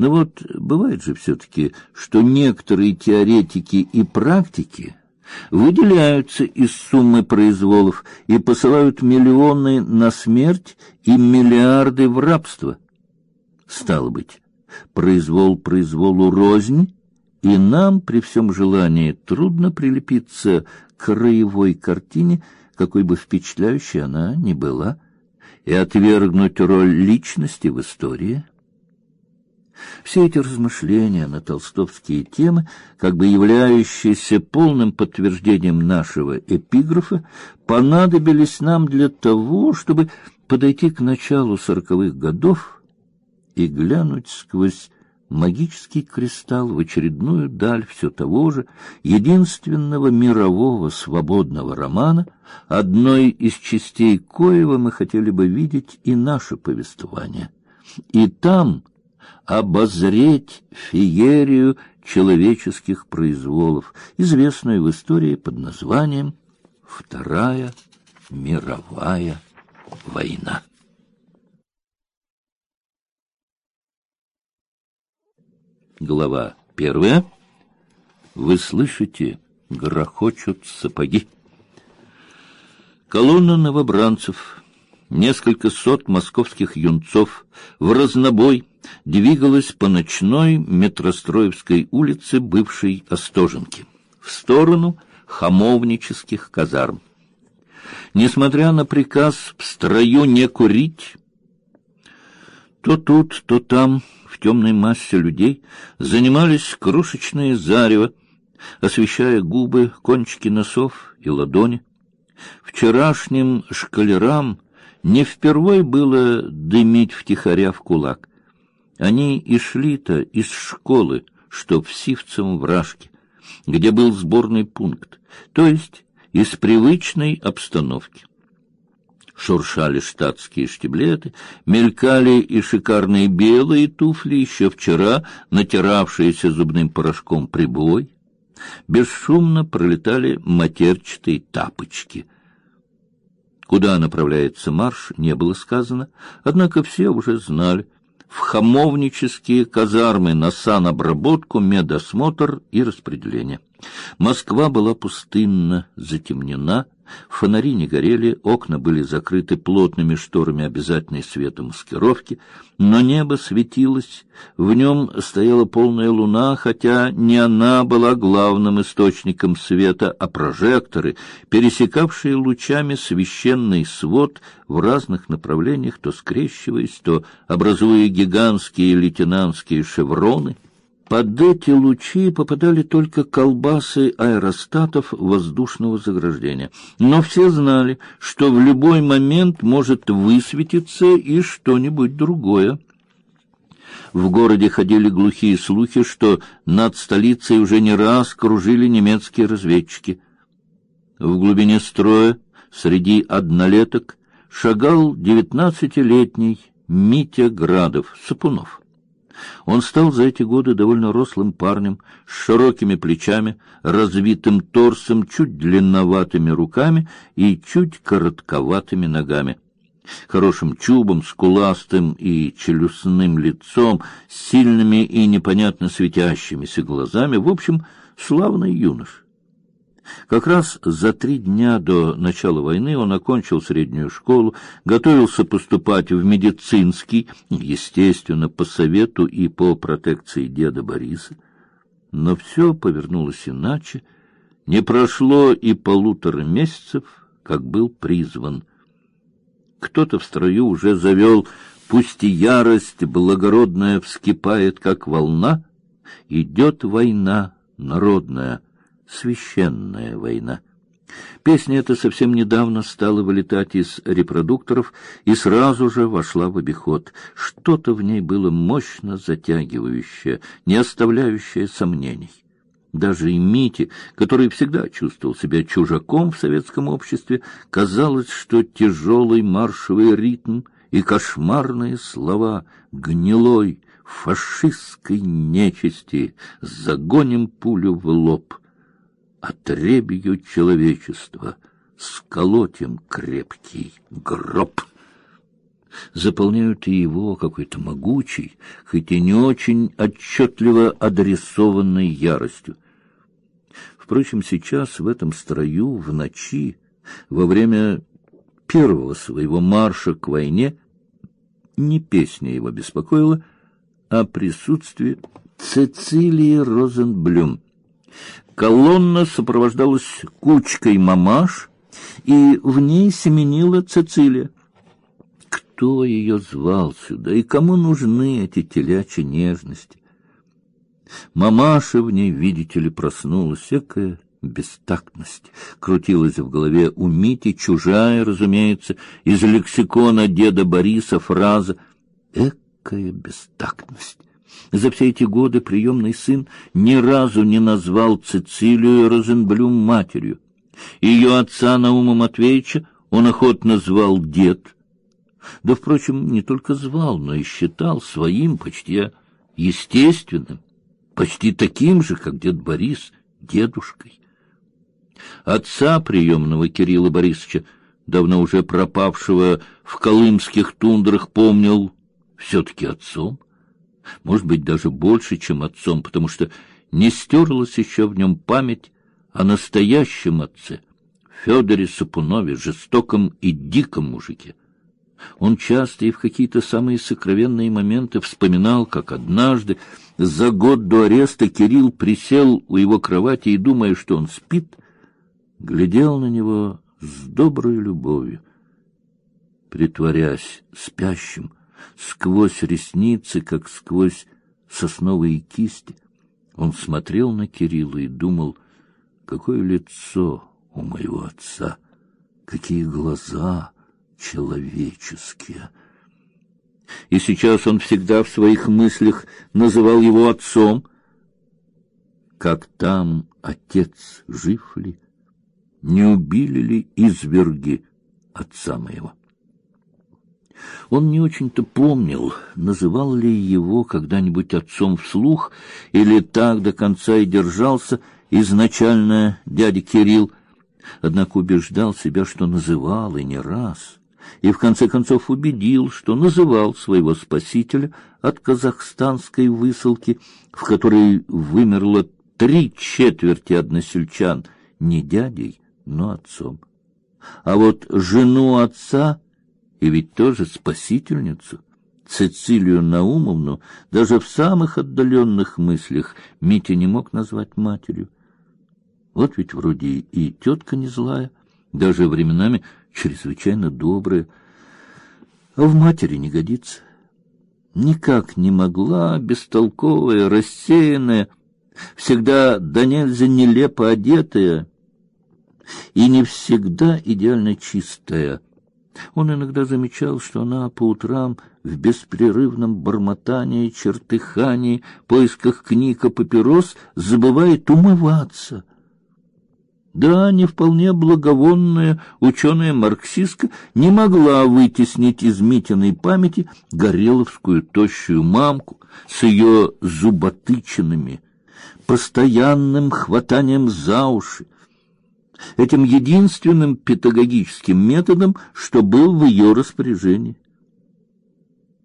Но вот бывает же все-таки, что некоторые теоретики и практики выделяются из суммы произволов и посылают миллионы на смерть и миллиарды в рабство. Стало быть, произвол произволу рознь, и нам при всем желании трудно прилепиться к краевой картине, какой бы впечатляющей она ни была, и отвергнуть роль личности в истории. Все эти размышления на толстовские темы, как бы являющиеся полным подтверждением нашего эпиграфа, понадобились нам для того, чтобы подойти к началу сороковых годов и глянуть сквозь магический кристалл в очередную даль все того же единственного мирового свободного романа, одной из частей коего мы хотели бы видеть и наше повествование. И там обозреть феерию человеческих произволов, известную в истории под названием Вторая мировая война. Глава первая. Вы слышите, грохочут сапоги. Колонна новобранцев, несколько сот московских юнцов в разнобой двигалась по ночной Метростроевской улице бывшей Остоженки в сторону хамовнических казарм. Несмотря на приказ в строю не курить, то тут, то там в темной массе людей занимались крошечные зарево, освещая губы, кончики носов и ладони. Вчерашним шкалерам не впервой было дымить втихаря в кулак. Они и шли-то из школы, что в Сивцевом вражке, где был сборный пункт, то есть из привычной обстановки шуршали штатские штиблеты, мелькали и шикарные белые туфли, еще вчера натиравшиеся зубным порошком прибой. Бесшумно пролетали матерчатые тапочки. Куда направляется марш, не было сказано, однако все уже знали. В хамовнические казармы на санобработку, медосмотр и распределение. Москва была пустынна, затемнена, Фонари не горели, окна были закрыты плотными шторами обязательной светомаскировки, но небо светилось, в нем стояла полная луна, хотя не она была главным источником света, а прожекторы, пересекавшие лучами священный свод в разных направлениях, то скрещиваясь, то образуя гигантские лейтенантские шевроны — под эти лучи попадали только колбасы аэростатов воздушного заграждения. Но все знали, что в любой момент может высветиться и что-нибудь другое. В городе ходили глухие слухи, что над столицей уже не раз кружили немецкие разведчики. В глубине строя, среди однолеток, шагал девятнадцатилетний Митя Градов, Сапунов. Он стал за эти годы довольно рослым парнем, с широкими плечами, развитым торсом, чуть длинноватыми руками и чуть коротковатыми ногами. Хорошим чубом, скуластым и челюстным лицом, сильными и непонятно светящимися глазами, в общем, славный юнош. Как раз за три дня до начала войны он окончил среднюю школу, готовился поступать в медицинский, естественно, по совету и по протекции деда Бориса. Но все повернулось иначе. Не прошло и полутора месяцев, как был призван. Кто-то в строю уже завел, пусть и ярость благородная вскипает, как волна, идет война народная — священная война. Песня эта совсем недавно стала вылетать из репродукторов и сразу же вошла в обиход. Что-то в ней было мощно затягивающее, не оставляющее сомнений. Даже и Мите, который всегда чувствовал себя чужаком в советском обществе, казалось, что тяжелый маршевый ритм и кошмарные слова гнилой фашистской нечисти «загоним пулю в лоб» отребью человечества, сколотим крепкий гроб. заполняют и его какой-то могучей, хоть и не очень отчетливо адресованной яростью. Впрочем, сейчас в этом строю в ночи, во время первого своего марша к войне, не песня его беспокоила, а присутствие Цицилии Розенблюм. Колонна сопровождалась кучкой мамаш, и в ней семенила Цицилия. Кто ее звал сюда, и кому нужны эти телячьи нежности? Мамаша в ней, видите ли, проснулась, всякая бестактность. Крутилась в голове у Мити, чужая, разумеется, из лексикона деда Бориса фраза «экая бестактность». За все эти годы приемный сын ни разу не назвал Цицилию Розенблюм матерью. Ее отца Наума Матвеевича он охотно звал дед. Да, впрочем, не только звал, но и считал своим почти естественным почти таким же, как дед Борис, дедушкой. Отца приемного Кирилла Борисовича, давно уже пропавшего в колымских тундрах, помнил все-таки отцом, может быть, даже больше, чем отцом, потому что не стерлась еще в нем память о настоящем отце, Федоре Сапунове, жестоком и диком мужике. Он часто и в какие-то самые сокровенные моменты вспоминал, как однажды за год до ареста Кирилл присел у его кровати и, думая, что он спит, глядел на него с доброй любовью, притворясь спящим, сквозь ресницы, как сквозь сосновые кисти. Он смотрел на Кирилла и думал, какое лицо у моего отца, какие глаза человеческие и сейчас он всегда в своих мыслях называл его отцом. Как там отец жив ли? Не убили ли изверги отца моего? Он не очень-то помнил, называл ли его когда-нибудь отцом вслух, или так до конца и держался изначально дядя Кирилл, однако убеждал себя, что называл и не раз — и в конце концов убедил, что называл своего спасителя от казахстанской высылки, в которой вымерло три четверти односельчан, не дядей, но отцом. А вот жену отца, и ведь тоже спасительницу, Цицилию Наумовну, даже в самых отдаленных мыслях Митя не мог назвать матерью. Вот ведь вроде и тетка не злая, даже временами чрезвычайно добрая, а в матери не годится. Никак не могла, бестолковая, рассеянная, всегда до нельзя нелепо одетая и не всегда идеально чистая. Он иногда замечал, что она по утрам в беспрерывном бормотании, чертыхании, поисках книг и папирос забывает умываться — да, не вполне благовонная ученая-марксистка не могла вытеснить из Митиной памяти гореловскую тощую мамку с ее зуботычинами, постоянным хватанием за уши, этим единственным педагогическим методом, что был в ее распоряжении —